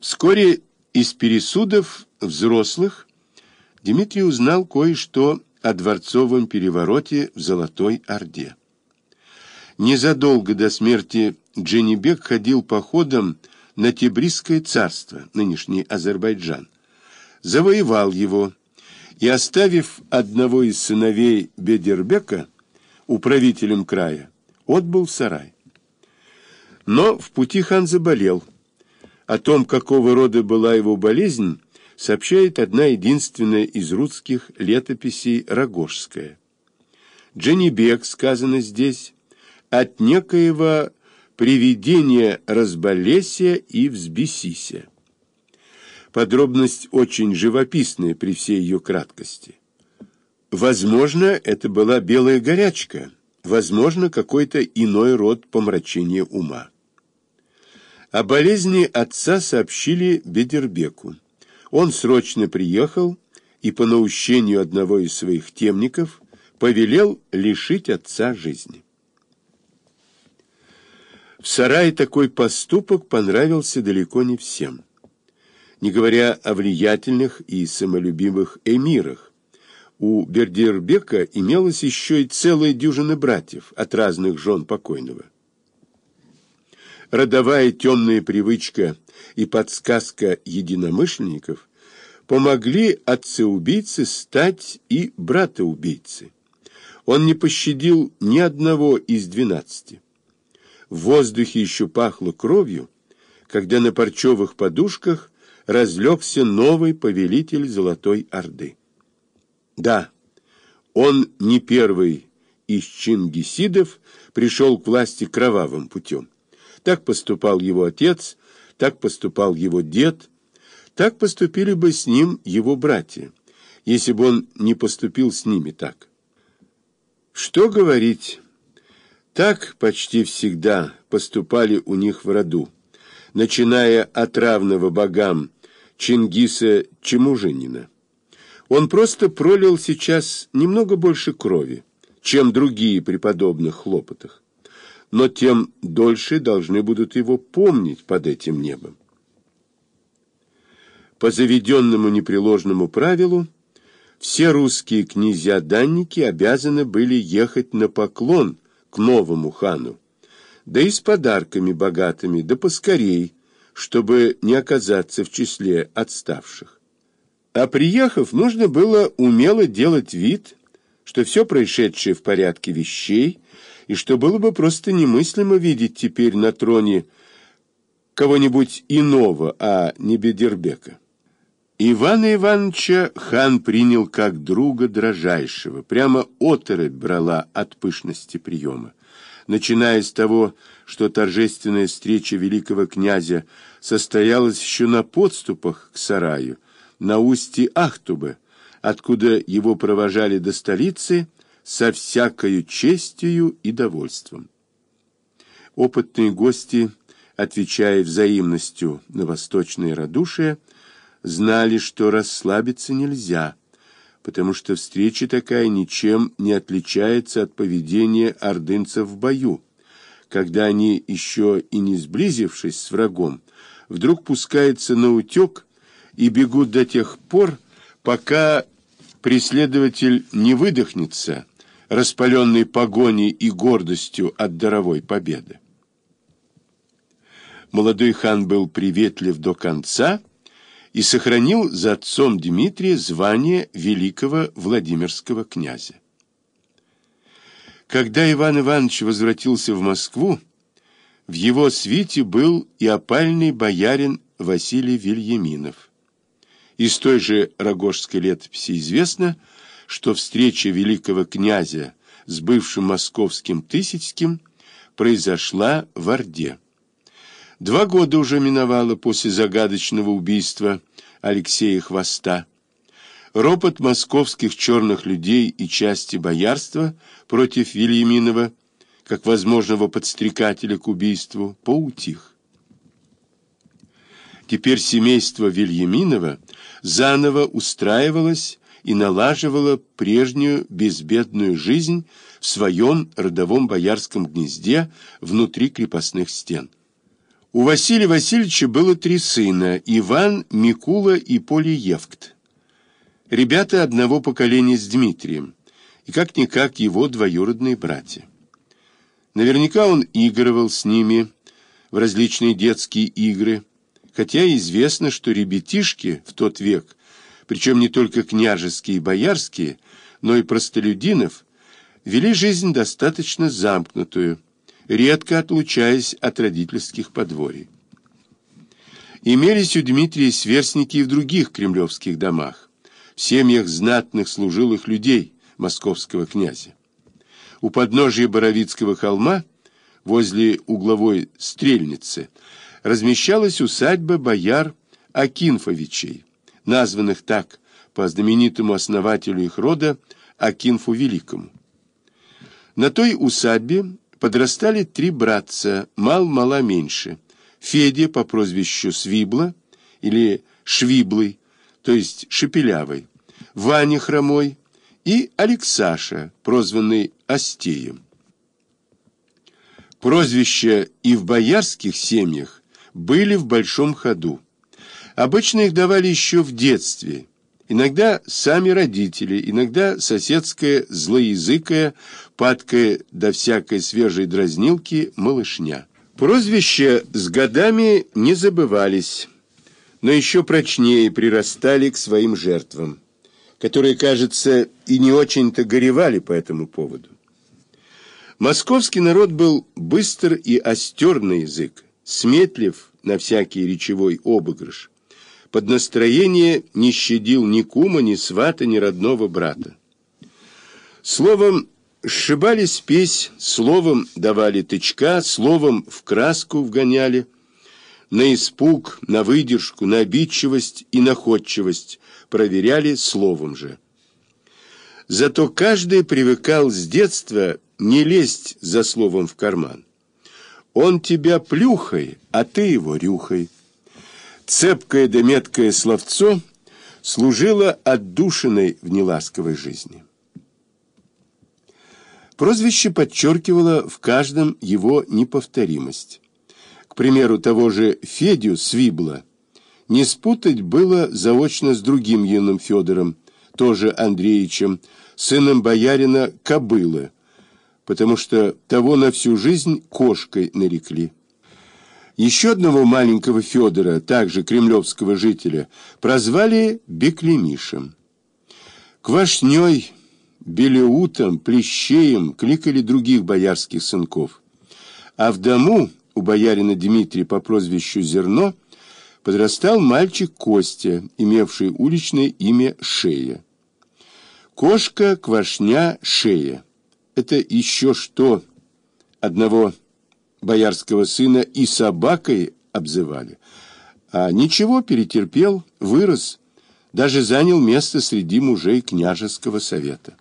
Вскоре из пересудов взрослых Дмитрий узнал кое-что о дворцовом перевороте в Золотой Орде. Незадолго до смерти Дженнибек ходил походом на Тибрисское царство, нынешний Азербайджан, завоевал его и, оставив одного из сыновей Бедербека управителем края, отбыл в сарай. Но в пути хан заболел. О том, какого рода была его болезнь, сообщает одна единственная из русских летописей Рогожская. Дженнибек, сказано здесь, от некоего привидения разболесия и взбесися. Подробность очень живописная при всей ее краткости. Возможно, это была белая горячка, возможно, какой-то иной род помрачения ума. О болезни отца сообщили Бедербеку. Он срочно приехал и по наущению одного из своих темников повелел лишить отца жизни. В сарае такой поступок понравился далеко не всем. Не говоря о влиятельных и самолюбивых эмирах, у Бердербека имелось еще и целая дюжина братьев от разных жен покойного родовая темная привычка и подсказка единомышленников помогли отце-убийце стать и брата-убийцы. Он не пощадил ни одного из двенадцати. В воздухе еще пахло кровью, когда на парчевых подушках разлегся новый повелитель Золотой Орды. Да, он не первый из чингисидов пришел к власти кровавым путем. Так поступал его отец, так поступал его дед, так поступили бы с ним его братья, если бы он не поступил с ними так. Что говорить? Так почти всегда поступали у них в роду, начиная от равного богам Чингиса Чемужинина. Он просто пролил сейчас немного больше крови, чем другие при подобных хлопотах но тем дольше должны будут его помнить под этим небом. По заведенному непреложному правилу, все русские князья-данники обязаны были ехать на поклон к новому хану, да и с подарками богатыми, да поскорей, чтобы не оказаться в числе отставших. А приехав, нужно было умело делать вид, что все происшедшее в порядке вещей – и что было бы просто немыслимо видеть теперь на троне кого-нибудь иного, а не Бедербека. Ивана Ивановича хан принял как друга дрожайшего, прямо оторопь брала от пышности приема. Начиная с того, что торжественная встреча великого князя состоялась еще на подступах к сараю, на устье Ахтубы, откуда его провожали до столицы, со всякою честью и довольством. Опытные гости, отвечая взаимностью на восточное радушие, знали, что расслабиться нельзя, потому что встреча такая ничем не отличается от поведения ордынцев в бою, когда они, еще и не сблизившись с врагом, вдруг пускаются на утек и бегут до тех пор, пока преследователь не выдохнется, распаленный погоней и гордостью от даровой победы. Молодой хан был приветлив до конца и сохранил за отцом Дмитрия звание великого Владимирского князя. Когда Иван Иванович возвратился в Москву, в его свите был и опальный боярин Василий Вильяминов. Из той же Рогожской летописи известно, что встреча великого князя с бывшим московским Тысяцким произошла в Орде. Два года уже миновало после загадочного убийства Алексея Хвоста. Ропот московских черных людей и части боярства против Вильяминова, как возможного подстрекателя к убийству, поутих. Теперь семейство Вильяминова заново устраивалось и налаживала прежнюю безбедную жизнь в своем родовом боярском гнезде внутри крепостных стен. У Василия Васильевича было три сына – Иван, Микула и Полиевкт. Ребята одного поколения с Дмитрием, и как-никак его двоюродные братья. Наверняка он игрывал с ними в различные детские игры, хотя известно, что ребятишки в тот век, причем не только княжеские и боярские, но и простолюдинов, вели жизнь достаточно замкнутую, редко отлучаясь от родительских подворий. Имелись у Дмитрия сверстники и в других кремлевских домах, в семьях знатных служилых людей московского князя. У подножия Боровицкого холма, возле угловой стрельницы, размещалась усадьба бояр Акинфовичей, названных так по знаменитому основателю их рода Акинфу Великому. На той усадьбе подрастали три братца, мал-мала меньше. Федя по прозвищу Свибла или Швиблый, то есть Шепелявый, Ваня Хромой и Алексаша, прозванный Остеем. Прозвища и в боярских семьях были в большом ходу. Обычно их давали еще в детстве, Иногда сами родители, иногда соседская злоязыкая, падкая до всякой свежей дразнилки малышня. Прозвища с годами не забывались, но еще прочнее прирастали к своим жертвам, которые, кажется, и не очень-то горевали по этому поводу. Московский народ был быстр и остер на язык, сметлив на всякий речевой обыгрыш под настроение не щадил ни кума, ни свата, ни родного брата. Словом, сшибали спесь, словом давали тычка, словом в краску вгоняли, на испуг, на выдержку, на обидчивость и находчивость проверяли словом же. Зато каждый привыкал с детства не лезть за словом в карман. Он тебя плюхай, а ты его рюхай. Цепкое да меткое словцо служило отдушиной в неласковой жизни. Прозвище подчеркивало в каждом его неповторимость. К примеру, того же Федю Свибла не спутать было заочно с другим юным Федором, тоже Андреевичем, сыном боярина Кобылы, потому что того на всю жизнь кошкой нарекли. Еще одного маленького Федора, также кремлевского жителя, прозвали Беклемишем. Квашней, Белеутом, Плещеем кликали других боярских сынков. А в дому у боярина Дмитрия по прозвищу Зерно подрастал мальчик Костя, имевший уличное имя Шея. Кошка, Квашня, Шея. Это еще что одного боярского сына и собакой обзывали. А ничего, перетерпел, вырос, даже занял место среди мужей княжеского совета.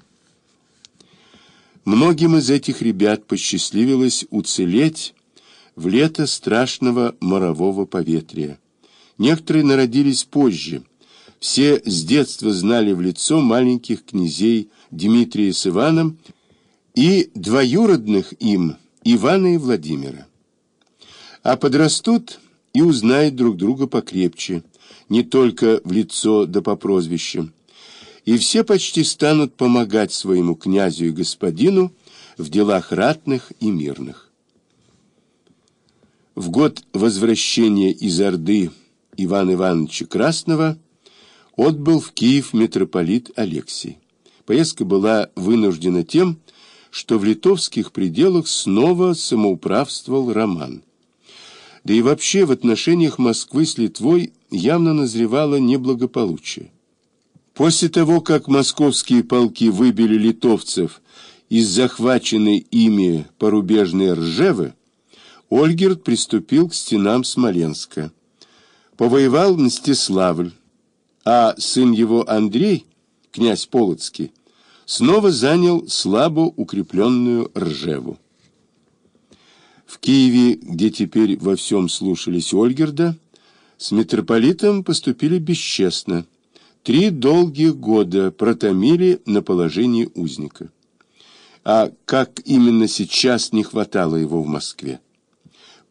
Многим из этих ребят посчастливилось уцелеть в лето страшного морового поветрия. Некоторые народились позже. Все с детства знали в лицо маленьких князей Дмитрия с Иваном и двоюродных им – Ивана и Владимира. А подрастут и узнают друг друга покрепче, не только в лицо да по прозвищам. И все почти станут помогать своему князю и господину в делах ратных и мирных. В год возвращения из Орды Ивана Ивановича Красного отбыл в Киев митрополит Алексий. Поездка была вынуждена тем, что в литовских пределах снова самоуправствовал Роман. Да и вообще в отношениях Москвы с Литвой явно назревало неблагополучие. После того, как московские полки выбили литовцев из захваченной ими порубежной Ржевы, Ольгерд приступил к стенам Смоленска. Повоевал Мстиславль, а сын его Андрей, князь Полоцкий, снова занял слабо укрепленную Ржеву. В Киеве, где теперь во всем слушались Ольгерда, с митрополитом поступили бесчестно. Три долгих года протомили на положении узника. А как именно сейчас не хватало его в Москве?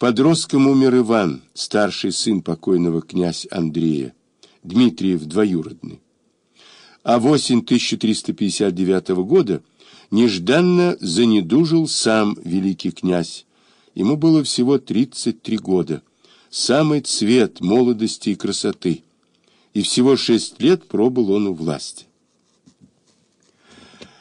Подростком умер Иван, старший сын покойного князь Андрея, Дмитриев двоюродный. А в осень 1359 года нежданно занедужил сам великий князь. Ему было всего 33 года, самый цвет молодости и красоты, и всего шесть лет пробыл он у власти.